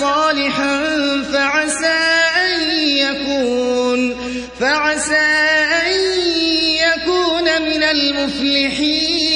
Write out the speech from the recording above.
صالحا فعسى أن يكون فعسى أن يكون من المفلحين.